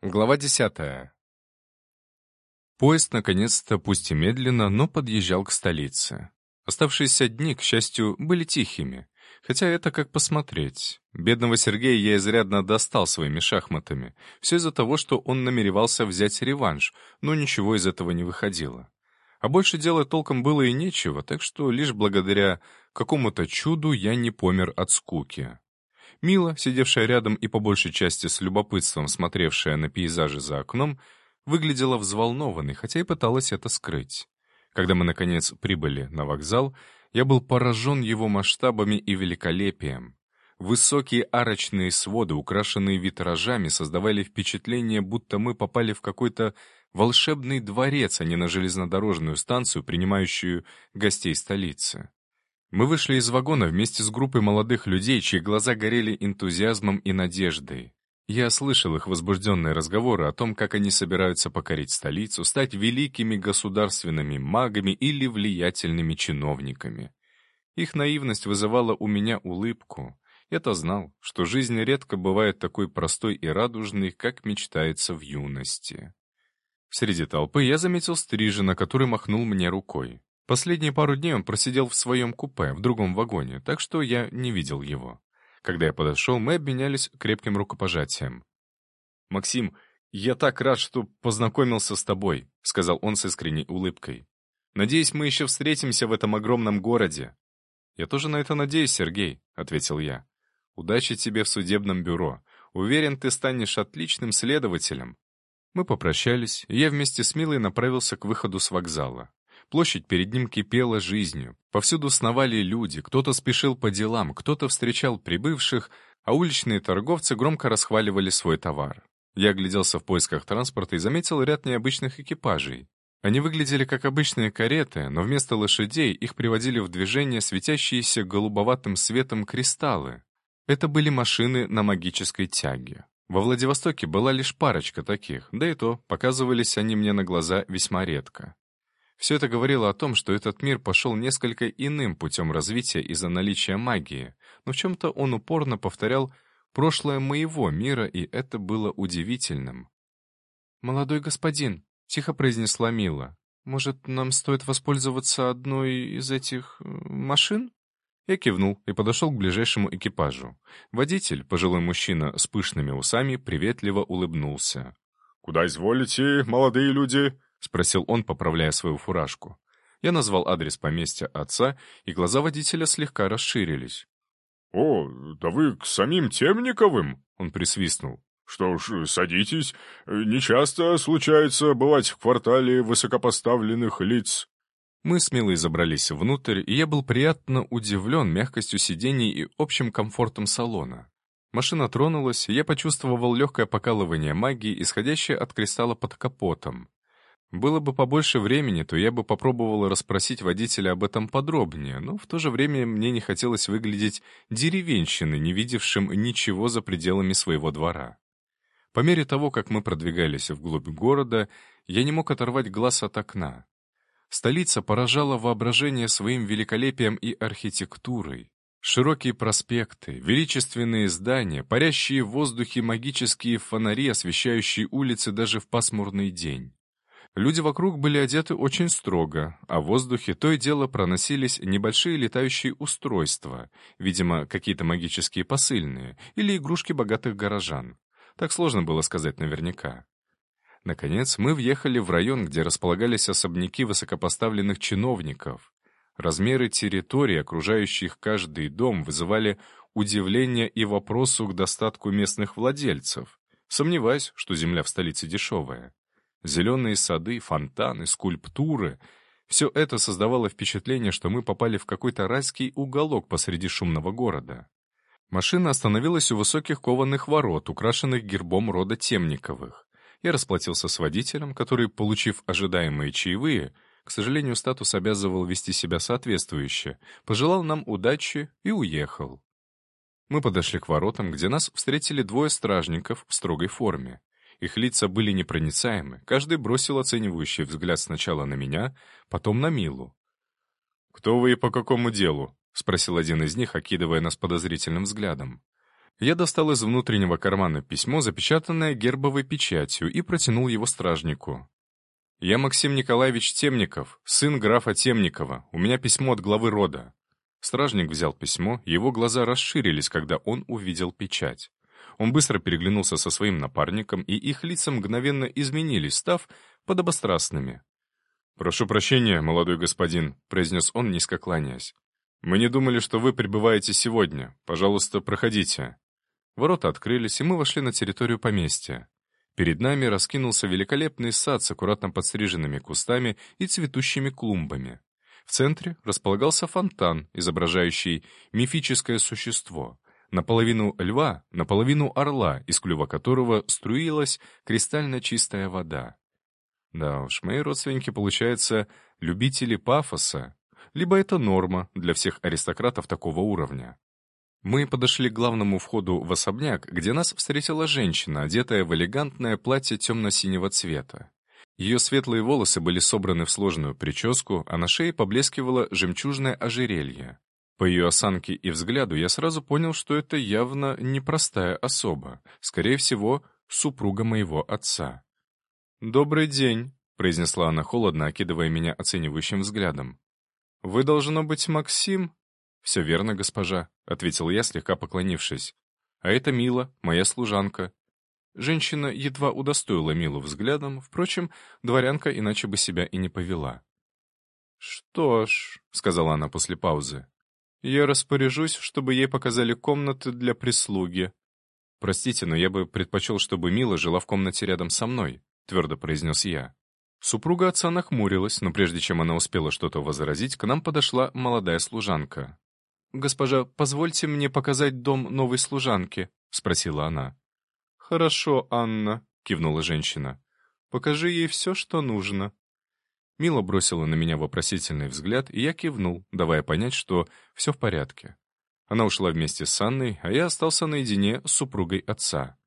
Глава десятая. Поезд, наконец-то, пусть и медленно, но подъезжал к столице. Оставшиеся дни, к счастью, были тихими. Хотя это как посмотреть. Бедного Сергея я изрядно достал своими шахматами. Все из-за того, что он намеревался взять реванш, но ничего из этого не выходило. А больше делать толком было и нечего, так что лишь благодаря какому-то чуду я не помер от скуки. Мила, сидевшая рядом и по большей части с любопытством смотревшая на пейзажи за окном, выглядела взволнованной, хотя и пыталась это скрыть. Когда мы, наконец, прибыли на вокзал, я был поражен его масштабами и великолепием. Высокие арочные своды, украшенные витражами, создавали впечатление, будто мы попали в какой-то волшебный дворец, а не на железнодорожную станцию, принимающую гостей столицы. Мы вышли из вагона вместе с группой молодых людей, чьи глаза горели энтузиазмом и надеждой. Я слышал их возбужденные разговоры о том, как они собираются покорить столицу, стать великими государственными магами или влиятельными чиновниками. Их наивность вызывала у меня улыбку. Я-то знал, что жизнь редко бывает такой простой и радужной, как мечтается в юности. Среди толпы я заметил Стрижена, который махнул мне рукой. Последние пару дней он просидел в своем купе, в другом вагоне, так что я не видел его. Когда я подошел, мы обменялись крепким рукопожатием. «Максим, я так рад, что познакомился с тобой», — сказал он с искренней улыбкой. «Надеюсь, мы еще встретимся в этом огромном городе». «Я тоже на это надеюсь, Сергей», — ответил я. «Удачи тебе в судебном бюро. Уверен, ты станешь отличным следователем». Мы попрощались, и я вместе с Милой направился к выходу с вокзала. Площадь перед ним кипела жизнью. Повсюду сновали люди, кто-то спешил по делам, кто-то встречал прибывших, а уличные торговцы громко расхваливали свой товар. Я огляделся в поисках транспорта и заметил ряд необычных экипажей. Они выглядели как обычные кареты, но вместо лошадей их приводили в движение светящиеся голубоватым светом кристаллы. Это были машины на магической тяге. Во Владивостоке была лишь парочка таких, да и то показывались они мне на глаза весьма редко. Все это говорило о том, что этот мир пошел несколько иным путем развития из-за наличия магии, но в чем-то он упорно повторял прошлое моего мира, и это было удивительным. «Молодой господин», — тихо произнесла Мила, — «может, нам стоит воспользоваться одной из этих... Э, машин?» Я кивнул и подошел к ближайшему экипажу. Водитель, пожилой мужчина с пышными усами, приветливо улыбнулся. «Куда изволите, молодые люди?» — спросил он, поправляя свою фуражку. Я назвал адрес поместья отца, и глаза водителя слегка расширились. «О, да вы к самим Темниковым?» — он присвистнул. «Что ж, садитесь. Нечасто случается бывать в квартале высокопоставленных лиц». Мы смело забрались внутрь, и я был приятно удивлен мягкостью сидений и общим комфортом салона. Машина тронулась, и я почувствовал легкое покалывание магии, исходящее от кристалла под капотом. Было бы побольше времени, то я бы попробовал расспросить водителя об этом подробнее, но в то же время мне не хотелось выглядеть деревенщиной, не видевшим ничего за пределами своего двора. По мере того, как мы продвигались вглубь города, я не мог оторвать глаз от окна. Столица поражала воображение своим великолепием и архитектурой. Широкие проспекты, величественные здания, парящие в воздухе магические фонари, освещающие улицы даже в пасмурный день. Люди вокруг были одеты очень строго, а в воздухе то и дело проносились небольшие летающие устройства, видимо, какие-то магические посыльные или игрушки богатых горожан. Так сложно было сказать наверняка. Наконец, мы въехали в район, где располагались особняки высокопоставленных чиновников. Размеры территории, окружающих каждый дом, вызывали удивление и вопросу к достатку местных владельцев. Сомневаюсь, что земля в столице дешевая. Зеленые сады, фонтаны, скульптуры — все это создавало впечатление, что мы попали в какой-то райский уголок посреди шумного города. Машина остановилась у высоких кованых ворот, украшенных гербом рода Темниковых. Я расплатился с водителем, который, получив ожидаемые чаевые, к сожалению, статус обязывал вести себя соответствующе, пожелал нам удачи и уехал. Мы подошли к воротам, где нас встретили двое стражников в строгой форме. Их лица были непроницаемы, каждый бросил оценивающий взгляд сначала на меня, потом на Милу. «Кто вы и по какому делу?» — спросил один из них, окидывая нас подозрительным взглядом. Я достал из внутреннего кармана письмо, запечатанное гербовой печатью, и протянул его стражнику. «Я Максим Николаевич Темников, сын графа Темникова. У меня письмо от главы рода». Стражник взял письмо, его глаза расширились, когда он увидел печать. Он быстро переглянулся со своим напарником, и их лица мгновенно изменились, став подобострастными. «Прошу прощения, молодой господин», — произнес он, низко кланяясь. «Мы не думали, что вы прибываете сегодня. Пожалуйста, проходите». Ворота открылись, и мы вошли на территорию поместья. Перед нами раскинулся великолепный сад с аккуратно подстриженными кустами и цветущими клумбами. В центре располагался фонтан, изображающий мифическое существо, наполовину льва, наполовину орла, из клюва которого струилась кристально чистая вода. Да уж, мои родственники, получается, любители пафоса, либо это норма для всех аристократов такого уровня. Мы подошли к главному входу в особняк, где нас встретила женщина, одетая в элегантное платье темно-синего цвета. Ее светлые волосы были собраны в сложную прическу, а на шее поблескивало жемчужное ожерелье. По ее осанке и взгляду я сразу понял, что это явно непростая особа, скорее всего, супруга моего отца. «Добрый день», — произнесла она холодно, окидывая меня оценивающим взглядом. «Вы, должно быть, Максим?» «Все верно, госпожа», — ответил я, слегка поклонившись. «А это Мила, моя служанка». Женщина едва удостоила Милу взглядом, впрочем, дворянка иначе бы себя и не повела. «Что ж», — сказала она после паузы, — «я распоряжусь, чтобы ей показали комнаты для прислуги». «Простите, но я бы предпочел, чтобы Мила жила в комнате рядом со мной», — твердо произнес я. Супруга отца нахмурилась, но прежде чем она успела что-то возразить, к нам подошла молодая служанка. «Госпожа, позвольте мне показать дом новой служанки», — спросила она. «Хорошо, Анна», — кивнула женщина. «Покажи ей все, что нужно». Мила бросила на меня вопросительный взгляд, и я кивнул, давая понять, что все в порядке. Она ушла вместе с Анной, а я остался наедине с супругой отца.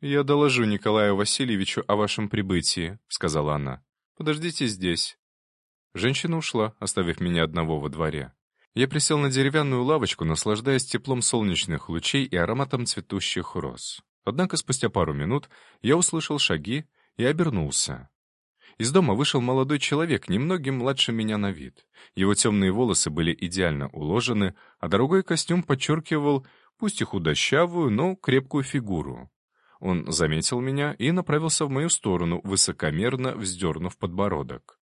«Я доложу Николаю Васильевичу о вашем прибытии», — сказала она. «Подождите здесь». Женщина ушла, оставив меня одного во дворе. Я присел на деревянную лавочку, наслаждаясь теплом солнечных лучей и ароматом цветущих роз. Однако спустя пару минут я услышал шаги и обернулся. Из дома вышел молодой человек, немногим младше меня на вид. Его темные волосы были идеально уложены, а дорогой костюм подчеркивал, пусть и худощавую, но крепкую фигуру. Он заметил меня и направился в мою сторону, высокомерно вздернув подбородок.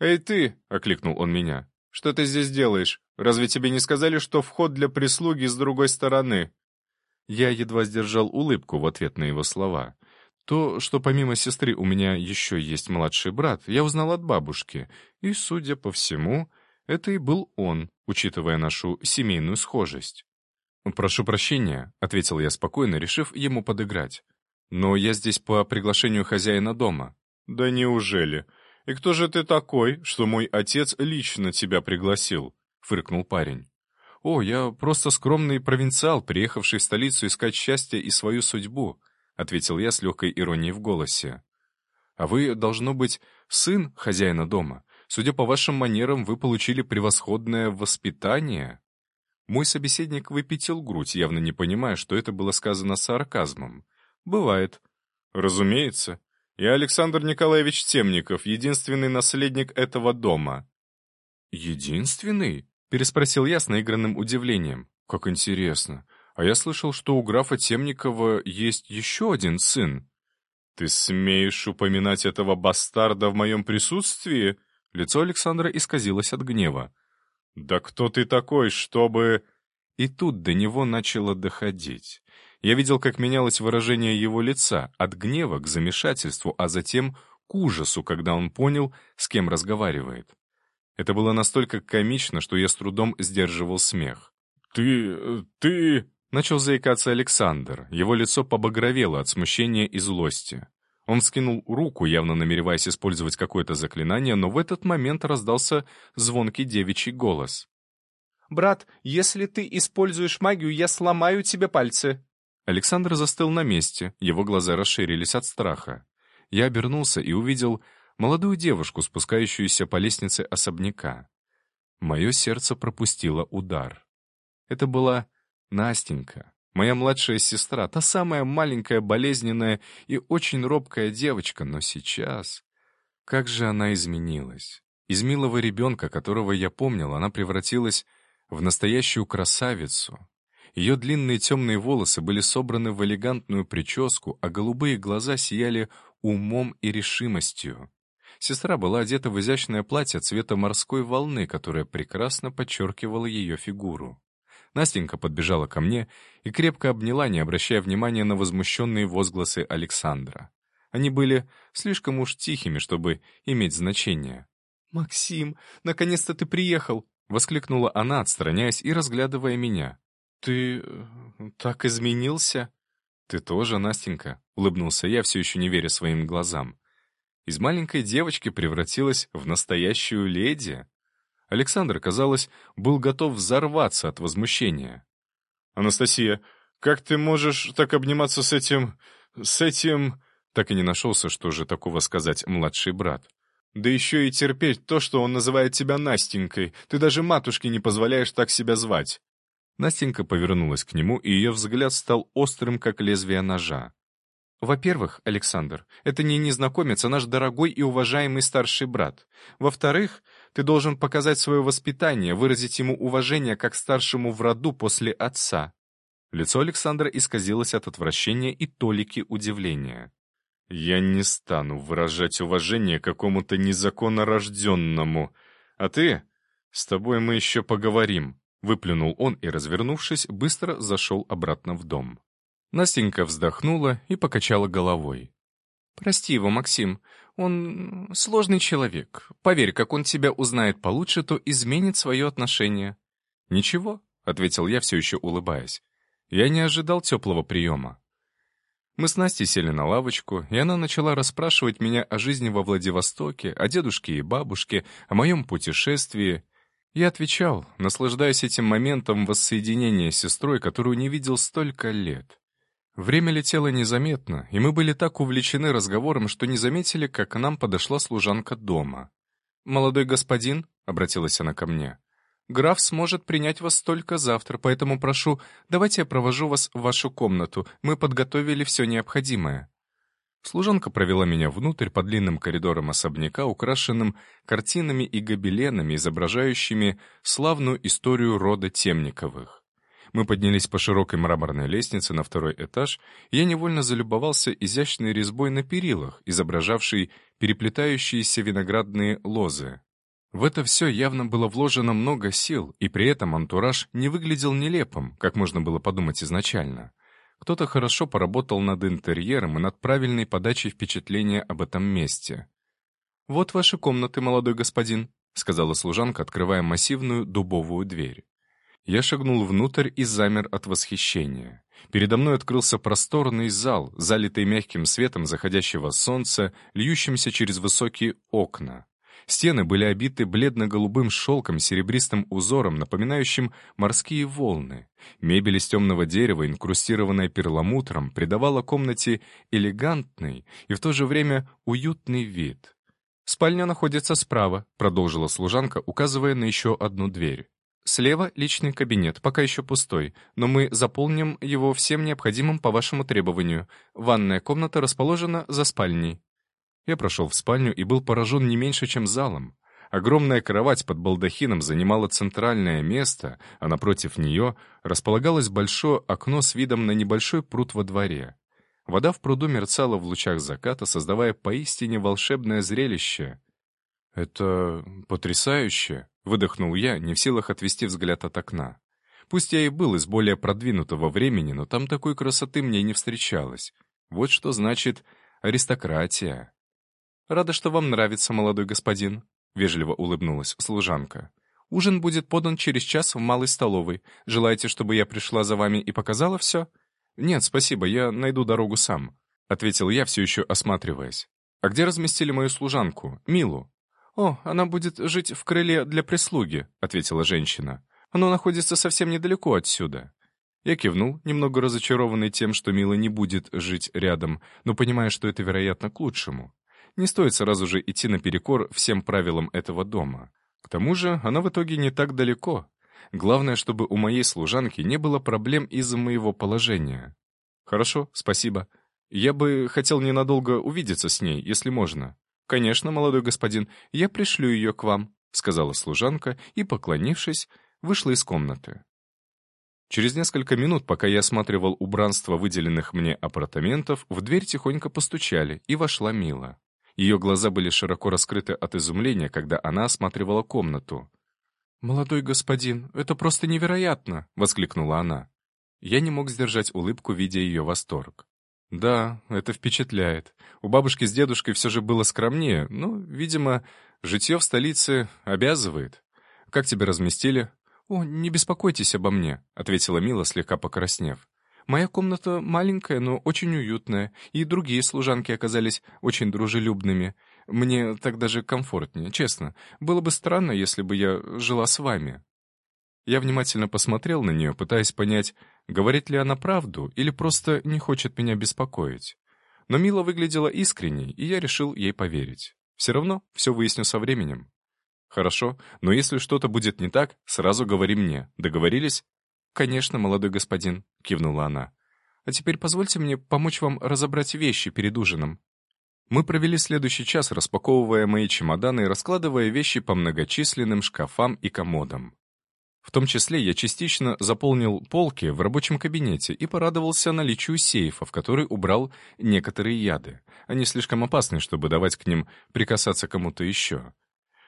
«Эй ты!» — окликнул он меня. «Что ты здесь делаешь? Разве тебе не сказали, что вход для прислуги с другой стороны?» Я едва сдержал улыбку в ответ на его слова. То, что помимо сестры у меня еще есть младший брат, я узнал от бабушки, и, судя по всему, это и был он, учитывая нашу семейную схожесть. «Прошу прощения», — ответил я спокойно, решив ему подыграть. «Но я здесь по приглашению хозяина дома». «Да неужели? И кто же ты такой, что мой отец лично тебя пригласил?» — фыркнул парень. «О, я просто скромный провинциал, приехавший в столицу искать счастье и свою судьбу», — ответил я с легкой иронией в голосе. «А вы, должно быть, сын хозяина дома. Судя по вашим манерам, вы получили превосходное воспитание». Мой собеседник выпятил грудь, явно не понимая, что это было сказано сарказмом. «Бывает». «Разумеется. Я Александр Николаевич Темников, единственный наследник этого дома». «Единственный?» — переспросил я с наигранным удивлением. «Как интересно. А я слышал, что у графа Темникова есть еще один сын». «Ты смеешь упоминать этого бастарда в моем присутствии?» Лицо Александра исказилось от гнева. «Да кто ты такой, чтобы...» И тут до него начало доходить. Я видел, как менялось выражение его лица, от гнева к замешательству, а затем к ужасу, когда он понял, с кем разговаривает. Это было настолько комично, что я с трудом сдерживал смех. «Ты... ты...» — начал заикаться Александр. Его лицо побагровело от смущения и злости. Он скинул руку, явно намереваясь использовать какое-то заклинание, но в этот момент раздался звонкий девичий голос. «Брат, если ты используешь магию, я сломаю тебе пальцы!» Александр застыл на месте, его глаза расширились от страха. Я обернулся и увидел молодую девушку, спускающуюся по лестнице особняка. Мое сердце пропустило удар. Это была Настенька, Моя младшая сестра, та самая маленькая, болезненная и очень робкая девочка, но сейчас... Как же она изменилась. Из милого ребенка, которого я помнил, она превратилась в настоящую красавицу. Ее длинные темные волосы были собраны в элегантную прическу, а голубые глаза сияли умом и решимостью. Сестра была одета в изящное платье цвета морской волны, которое прекрасно подчеркивало ее фигуру. Настенька подбежала ко мне и крепко обняла, не обращая внимания на возмущенные возгласы Александра. Они были слишком уж тихими, чтобы иметь значение. «Максим, наконец-то ты приехал!» — воскликнула она, отстраняясь и разглядывая меня. «Ты э, так изменился?» «Ты тоже, Настенька», — улыбнулся я, все еще не веря своим глазам. Из маленькой девочки превратилась в настоящую леди. Александр, казалось, был готов взорваться от возмущения. «Анастасия, как ты можешь так обниматься с этим... с этим...» Так и не нашелся, что же такого сказать младший брат. «Да еще и терпеть то, что он называет тебя Настенькой. Ты даже матушке не позволяешь так себя звать». Настенька повернулась к нему, и ее взгляд стал острым, как лезвие ножа. «Во-первых, Александр, это не незнакомец, а наш дорогой и уважаемый старший брат. Во-вторых, ты должен показать свое воспитание, выразить ему уважение как старшему в роду после отца». Лицо Александра исказилось от отвращения и толики удивления. «Я не стану выражать уважение какому-то незаконно рожденному. А ты? С тобой мы еще поговорим», — выплюнул он и, развернувшись, быстро зашел обратно в дом. Настенька вздохнула и покачала головой. «Прости его, Максим. Он сложный человек. Поверь, как он тебя узнает получше, то изменит свое отношение». «Ничего», — ответил я, все еще улыбаясь. «Я не ожидал теплого приема. Мы с Настей сели на лавочку, и она начала расспрашивать меня о жизни во Владивостоке, о дедушке и бабушке, о моем путешествии. Я отвечал, наслаждаясь этим моментом воссоединения с сестрой, которую не видел столько лет. Время летело незаметно, и мы были так увлечены разговором, что не заметили, как к нам подошла служанка дома. «Молодой господин», — обратилась она ко мне, — Граф сможет принять вас только завтра, поэтому прошу, давайте я провожу вас в вашу комнату. Мы подготовили все необходимое». Служанка провела меня внутрь по длинным коридорам особняка, украшенным картинами и гобеленами, изображающими славную историю рода Темниковых. Мы поднялись по широкой мраморной лестнице на второй этаж, и я невольно залюбовался изящной резьбой на перилах, изображавшей переплетающиеся виноградные лозы. В это все явно было вложено много сил, и при этом антураж не выглядел нелепым, как можно было подумать изначально. Кто-то хорошо поработал над интерьером и над правильной подачей впечатления об этом месте. «Вот ваши комнаты, молодой господин», — сказала служанка, открывая массивную дубовую дверь. Я шагнул внутрь и замер от восхищения. Передо мной открылся просторный зал, залитый мягким светом заходящего солнца, льющимся через высокие окна. Стены были обиты бледно-голубым шелком с серебристым узором, напоминающим морские волны. Мебель из темного дерева, инкрустированная перламутром, придавала комнате элегантный и в то же время уютный вид. «Спальня находится справа», — продолжила служанка, указывая на еще одну дверь. «Слева личный кабинет, пока еще пустой, но мы заполним его всем необходимым по вашему требованию. Ванная комната расположена за спальней». Я прошел в спальню и был поражен не меньше, чем залом. Огромная кровать под балдахином занимала центральное место, а напротив нее располагалось большое окно с видом на небольшой пруд во дворе. Вода в пруду мерцала в лучах заката, создавая поистине волшебное зрелище. «Это потрясающе!» — выдохнул я, не в силах отвести взгляд от окна. Пусть я и был из более продвинутого времени, но там такой красоты мне не встречалось. Вот что значит аристократия. «Рада, что вам нравится, молодой господин», — вежливо улыбнулась служанка. «Ужин будет подан через час в малой столовой. Желаете, чтобы я пришла за вами и показала все?» «Нет, спасибо, я найду дорогу сам», — ответил я, все еще осматриваясь. «А где разместили мою служанку, Милу?» «О, она будет жить в крыле для прислуги», — ответила женщина. «Оно находится совсем недалеко отсюда». Я кивнул, немного разочарованный тем, что Мила не будет жить рядом, но понимая, что это, вероятно, к лучшему. Не стоит сразу же идти наперекор всем правилам этого дома. К тому же она в итоге не так далеко. Главное, чтобы у моей служанки не было проблем из-за моего положения. Хорошо, спасибо. Я бы хотел ненадолго увидеться с ней, если можно. Конечно, молодой господин, я пришлю ее к вам, сказала служанка и, поклонившись, вышла из комнаты. Через несколько минут, пока я осматривал убранство выделенных мне апартаментов, в дверь тихонько постучали, и вошла Мила. Ее глаза были широко раскрыты от изумления, когда она осматривала комнату. «Молодой господин, это просто невероятно!» — воскликнула она. Я не мог сдержать улыбку, видя ее восторг. Да, это впечатляет. У бабушки с дедушкой все же было скромнее, но, видимо, житье в столице обязывает. Как тебя разместили? «О, не беспокойтесь обо мне», — ответила Мила, слегка покраснев. «Моя комната маленькая, но очень уютная, и другие служанки оказались очень дружелюбными. Мне так даже комфортнее, честно. Было бы странно, если бы я жила с вами». Я внимательно посмотрел на нее, пытаясь понять, говорит ли она правду или просто не хочет меня беспокоить. Но Мила выглядела искренней, и я решил ей поверить. Все равно все выясню со временем. «Хорошо, но если что-то будет не так, сразу говори мне. Договорились?» «Конечно, молодой господин», — кивнула она. «А теперь позвольте мне помочь вам разобрать вещи перед ужином». Мы провели следующий час, распаковывая мои чемоданы и раскладывая вещи по многочисленным шкафам и комодам. В том числе я частично заполнил полки в рабочем кабинете и порадовался наличию сейфа, в который убрал некоторые яды. Они слишком опасны, чтобы давать к ним прикасаться кому-то еще.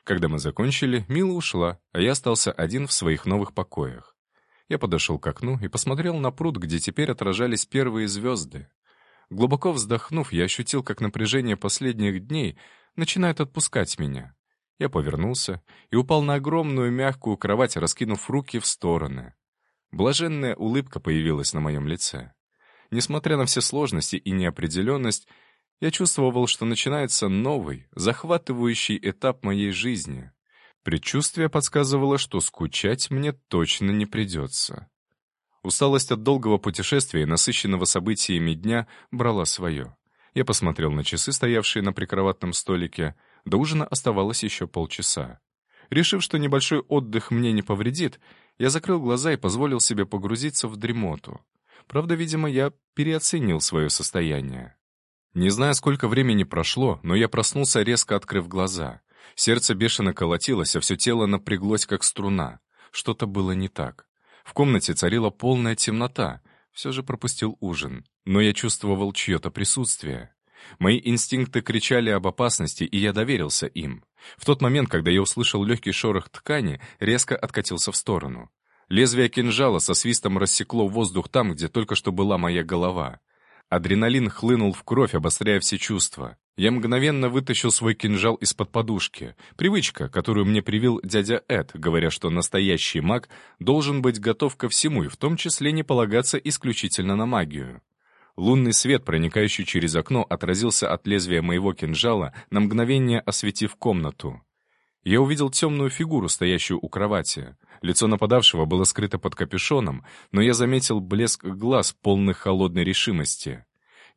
Когда мы закончили, Мила ушла, а я остался один в своих новых покоях. Я подошел к окну и посмотрел на пруд, где теперь отражались первые звезды. Глубоко вздохнув, я ощутил, как напряжение последних дней начинает отпускать меня. Я повернулся и упал на огромную мягкую кровать, раскинув руки в стороны. Блаженная улыбка появилась на моем лице. Несмотря на все сложности и неопределенность, я чувствовал, что начинается новый, захватывающий этап моей жизни. Предчувствие подсказывало, что скучать мне точно не придется. Усталость от долгого путешествия и насыщенного событиями дня брала свое. Я посмотрел на часы, стоявшие на прикроватном столике. До ужина оставалось еще полчаса. Решив, что небольшой отдых мне не повредит, я закрыл глаза и позволил себе погрузиться в дремоту. Правда, видимо, я переоценил свое состояние. Не знаю, сколько времени прошло, но я проснулся, резко открыв глаза. Сердце бешено колотилось, а все тело напряглось, как струна. Что-то было не так. В комнате царила полная темнота. Все же пропустил ужин. Но я чувствовал чье-то присутствие. Мои инстинкты кричали об опасности, и я доверился им. В тот момент, когда я услышал легкий шорох ткани, резко откатился в сторону. Лезвие кинжала со свистом рассекло воздух там, где только что была моя голова. Адреналин хлынул в кровь, обостряя все чувства. Я мгновенно вытащил свой кинжал из-под подушки. Привычка, которую мне привил дядя Эд, говоря, что настоящий маг должен быть готов ко всему и в том числе не полагаться исключительно на магию. Лунный свет, проникающий через окно, отразился от лезвия моего кинжала, на мгновение осветив комнату. Я увидел темную фигуру, стоящую у кровати. Лицо нападавшего было скрыто под капюшоном, но я заметил блеск глаз, полных холодной решимости.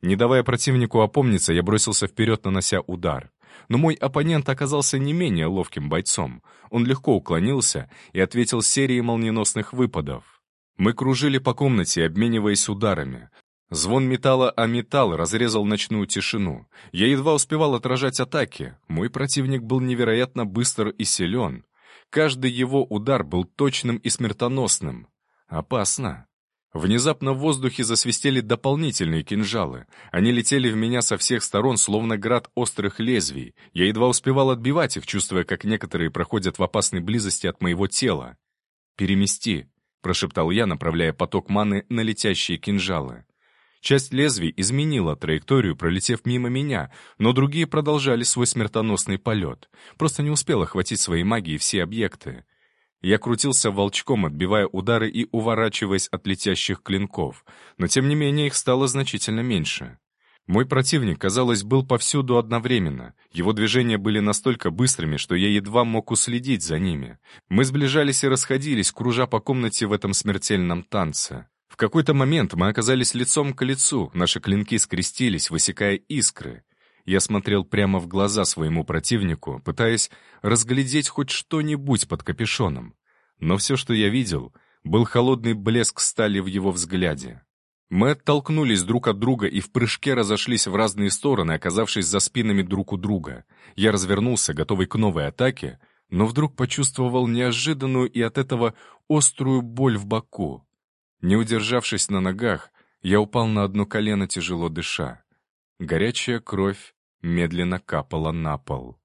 Не давая противнику опомниться, я бросился вперед, нанося удар. Но мой оппонент оказался не менее ловким бойцом. Он легко уклонился и ответил серией молниеносных выпадов. Мы кружили по комнате, обмениваясь ударами. Звон металла о металл разрезал ночную тишину. Я едва успевал отражать атаки. Мой противник был невероятно быстр и силен. Каждый его удар был точным и смертоносным. Опасно. Внезапно в воздухе засвистели дополнительные кинжалы. Они летели в меня со всех сторон, словно град острых лезвий. Я едва успевал отбивать их, чувствуя, как некоторые проходят в опасной близости от моего тела. «Перемести», — прошептал я, направляя поток маны на летящие кинжалы. Часть лезвий изменила траекторию, пролетев мимо меня, но другие продолжали свой смертоносный полет. Просто не успел охватить своей магией все объекты. Я крутился волчком, отбивая удары и уворачиваясь от летящих клинков, но тем не менее их стало значительно меньше. Мой противник, казалось, был повсюду одновременно. Его движения были настолько быстрыми, что я едва мог уследить за ними. Мы сближались и расходились, кружа по комнате в этом смертельном танце. В какой-то момент мы оказались лицом к лицу, наши клинки скрестились, высекая искры. Я смотрел прямо в глаза своему противнику, пытаясь разглядеть хоть что-нибудь под капюшоном. Но все, что я видел, был холодный блеск стали в его взгляде. Мы оттолкнулись друг от друга и в прыжке разошлись в разные стороны, оказавшись за спинами друг у друга. Я развернулся, готовый к новой атаке, но вдруг почувствовал неожиданную и от этого острую боль в боку. Не удержавшись на ногах, я упал на одно колено, тяжело дыша. Горячая кровь медленно капала на пол.